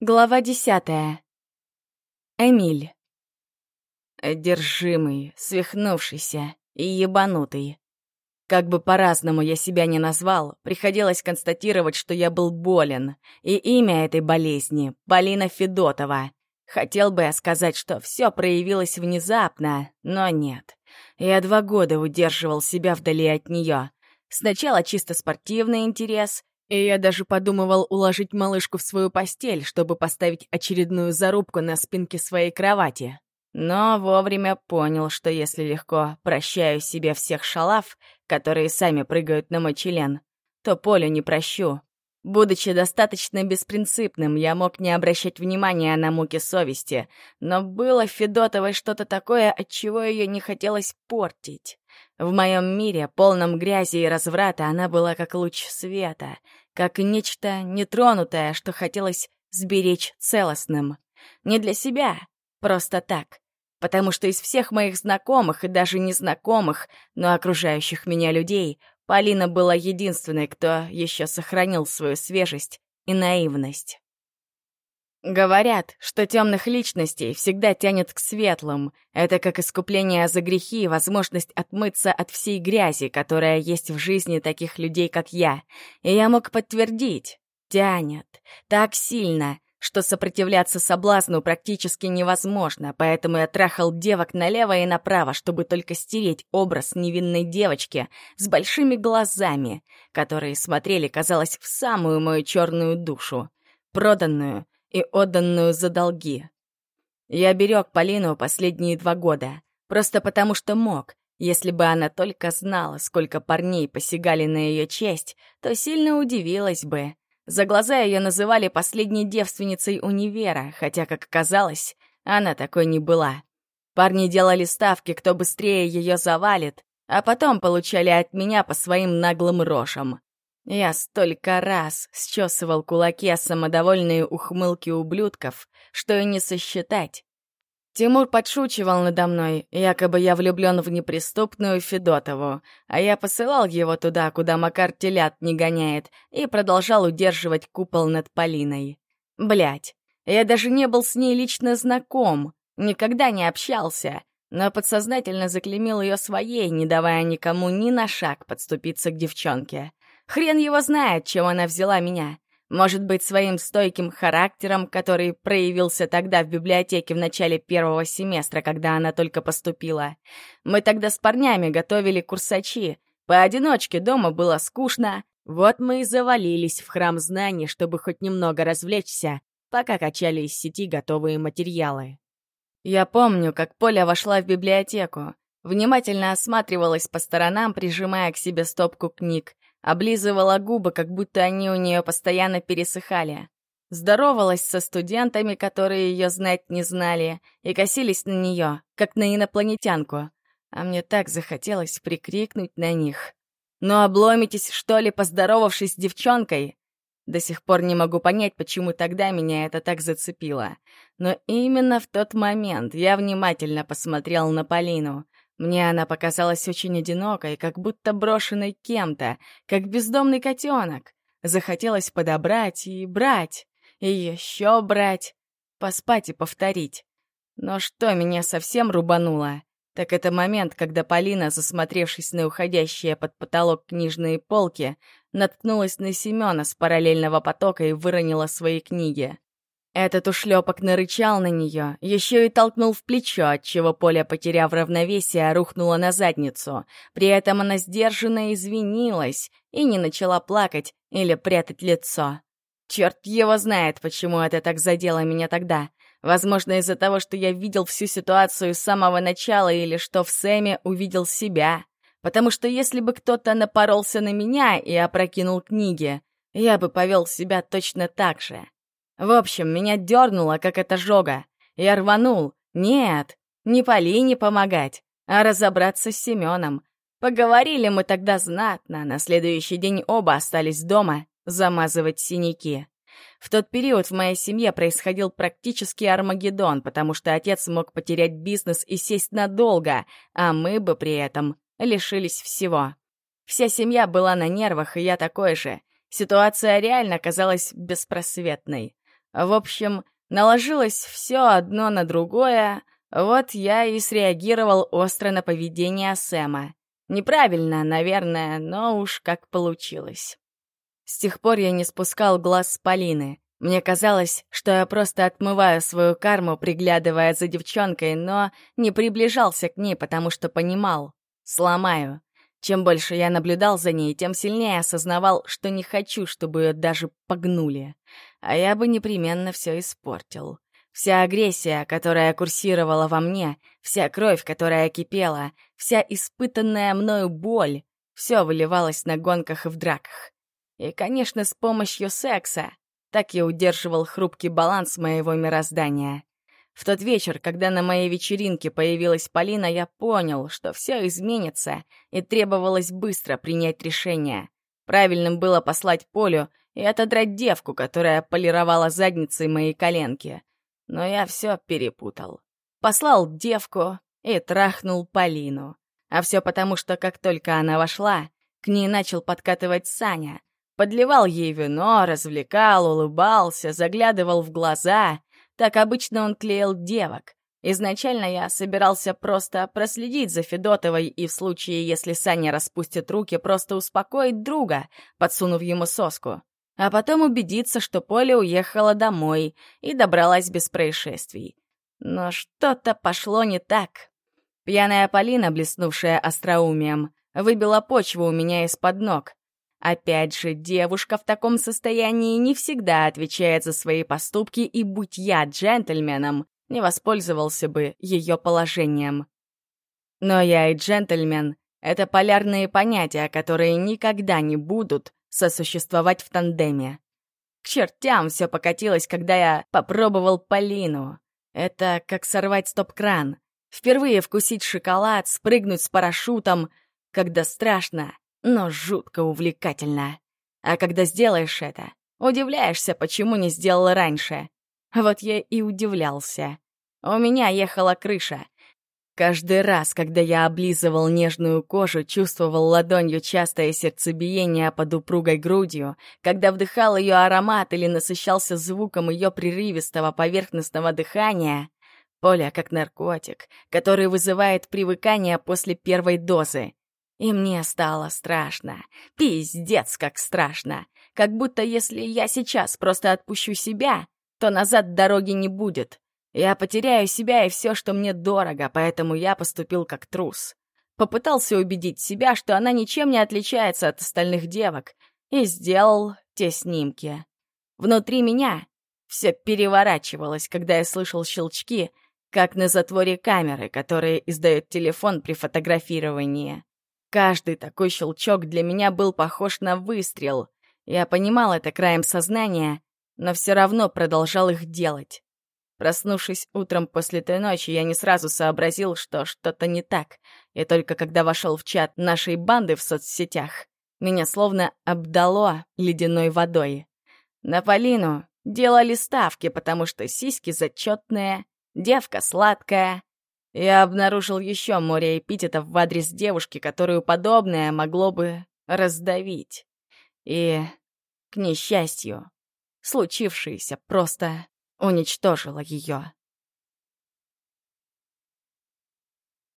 Глава десятая. Эмиль. Одержимый, свихнувшийся и ебанутый. Как бы по-разному я себя ни назвал, приходилось констатировать, что я был болен, и имя этой болезни — Полина Федотова. Хотел бы я сказать, что все проявилось внезапно, но нет. Я два года удерживал себя вдали от нее. Сначала чисто спортивный интерес, и я даже подумывал уложить малышку в свою постель, чтобы поставить очередную зарубку на спинке своей кровати. Но вовремя понял, что если легко прощаю себе всех шалав, которые сами прыгают на мой член, то Полю не прощу. Будучи достаточно беспринципным, я мог не обращать внимания на муки совести, но было в Федотовой что-то такое, от чего ее не хотелось портить. В моем мире, полном грязи и разврата, она была как луч света, как нечто нетронутое, что хотелось сберечь целостным. Не для себя, просто так. Потому что из всех моих знакомых и даже незнакомых, но окружающих меня людей, Полина была единственной, кто еще сохранил свою свежесть и наивность. Говорят, что темных личностей всегда тянет к светлым. Это как искупление за грехи и возможность отмыться от всей грязи, которая есть в жизни таких людей, как я. И я мог подтвердить. Тянет. Так сильно, что сопротивляться соблазну практически невозможно, поэтому я трахал девок налево и направо, чтобы только стереть образ невинной девочки с большими глазами, которые смотрели, казалось, в самую мою черную душу. Проданную — и отданную за долги. Я берег Полину последние два года, просто потому что мог. Если бы она только знала, сколько парней посягали на ее честь, то сильно удивилась бы. За глаза ее называли последней девственницей универа, хотя, как оказалось, она такой не была. Парни делали ставки, кто быстрее ее завалит, а потом получали от меня по своим наглым рожам. Я столько раз счесывал кулаки о самодовольные ухмылки ублюдков, что и не сосчитать. Тимур подшучивал надо мной, якобы я влюблен в неприступную Федотову, а я посылал его туда, куда Макар телят не гоняет, и продолжал удерживать купол над Полиной. Блять, я даже не был с ней лично знаком, никогда не общался, но подсознательно заклемил ее своей, не давая никому ни на шаг подступиться к девчонке. Хрен его знает, чем она взяла меня. Может быть, своим стойким характером, который проявился тогда в библиотеке в начале первого семестра, когда она только поступила. Мы тогда с парнями готовили курсачи. Поодиночке дома было скучно. Вот мы и завалились в храм знаний, чтобы хоть немного развлечься, пока качали из сети готовые материалы. Я помню, как Поля вошла в библиотеку. Внимательно осматривалась по сторонам, прижимая к себе стопку книг облизывала губы, как будто они у нее постоянно пересыхали. Здоровалась со студентами, которые ее знать не знали, и косились на нее, как на инопланетянку. А мне так захотелось прикрикнуть на них. «Ну обломитесь, что ли, поздоровавшись с девчонкой?» До сих пор не могу понять, почему тогда меня это так зацепило. Но именно в тот момент я внимательно посмотрел на Полину. Мне она показалась очень одинокой, как будто брошенной кем-то, как бездомный котенок. Захотелось подобрать и брать, и еще брать, поспать и повторить. Но что меня совсем рубануло, так это момент, когда Полина, засмотревшись на уходящие под потолок книжные полки, наткнулась на Семена с параллельного потока и выронила свои книги. Этот ушлепок нарычал на нее, еще и толкнул в плечо, отчего Поля, потеряв равновесие, рухнула на задницу. При этом она сдержанно извинилась и не начала плакать или прятать лицо. Черт его знает, почему это так задело меня тогда. Возможно, из-за того, что я видел всю ситуацию с самого начала или что в Сэме увидел себя. Потому что если бы кто-то напоролся на меня и опрокинул книги, я бы повел себя точно так же. В общем, меня дернуло, как это жога. Я рванул. Нет, не Полине помогать, а разобраться с Семеном. Поговорили мы тогда знатно, на следующий день оба остались дома замазывать синяки. В тот период в моей семье происходил практически Армагеддон, потому что отец мог потерять бизнес и сесть надолго, а мы бы при этом лишились всего. Вся семья была на нервах, и я такой же. Ситуация реально казалась беспросветной. В общем, наложилось все одно на другое, вот я и среагировал остро на поведение Сэма. Неправильно, наверное, но уж как получилось. С тех пор я не спускал глаз с Полины. Мне казалось, что я просто отмываю свою карму, приглядывая за девчонкой, но не приближался к ней, потому что понимал — сломаю. Чем больше я наблюдал за ней, тем сильнее осознавал, что не хочу, чтобы ее даже погнули. А я бы непременно все испортил. Вся агрессия, которая курсировала во мне, вся кровь, которая кипела, вся испытанная мною боль — все выливалось на гонках и в драках. И, конечно, с помощью секса. Так я удерживал хрупкий баланс моего мироздания. В тот вечер, когда на моей вечеринке появилась Полина, я понял, что все изменится, и требовалось быстро принять решение. Правильным было послать Полю и отодрать девку, которая полировала задницей мои коленки. Но я все перепутал. Послал девку и трахнул Полину. А все потому, что как только она вошла, к ней начал подкатывать Саня. Подливал ей вино, развлекал, улыбался, заглядывал в глаза — так обычно он клеил девок. Изначально я собирался просто проследить за Федотовой и в случае, если Саня распустит руки, просто успокоить друга, подсунув ему соску. А потом убедиться, что Поля уехала домой и добралась без происшествий. Но что-то пошло не так. Пьяная Полина, блеснувшая остроумием, выбила почву у меня из-под ног. Опять же, девушка в таком состоянии не всегда отвечает за свои поступки, и будь я джентльменом, не воспользовался бы ее положением. Но я и джентльмен — это полярные понятия, которые никогда не будут сосуществовать в тандеме. К чертям все покатилось, когда я попробовал Полину. Это как сорвать стоп-кран. Впервые вкусить шоколад, спрыгнуть с парашютом, когда страшно, но жутко увлекательно. А когда сделаешь это, удивляешься, почему не сделал раньше. Вот я и удивлялся. У меня ехала крыша. Каждый раз, когда я облизывал нежную кожу, чувствовал ладонью частое сердцебиение под упругой грудью, когда вдыхал ее аромат или насыщался звуком ее прерывистого поверхностного дыхания, Поля как наркотик, который вызывает привыкание после первой дозы. И мне стало страшно. Пиздец, как страшно. Как будто если я сейчас просто отпущу себя, то назад дороги не будет. Я потеряю себя и все, что мне дорого, поэтому я поступил как трус. Попытался убедить себя, что она ничем не отличается от остальных девок, и сделал те снимки. Внутри меня все переворачивалось, когда я слышал щелчки, как на затворе камеры, которые издает телефон при фотографировании. Каждый такой щелчок для меня был похож на выстрел. Я понимал это краем сознания, но все равно продолжал их делать. Проснувшись утром после той ночи, я не сразу сообразил, что что-то не так, и только когда вошел в чат нашей банды в соцсетях, меня словно обдало ледяной водой. На Полину делали ставки, потому что сиськи зачетные, девка сладкая, я обнаружил еще море эпитетов в адрес девушки, которую подобное могло бы раздавить. И, к несчастью, случившееся просто уничтожило ее.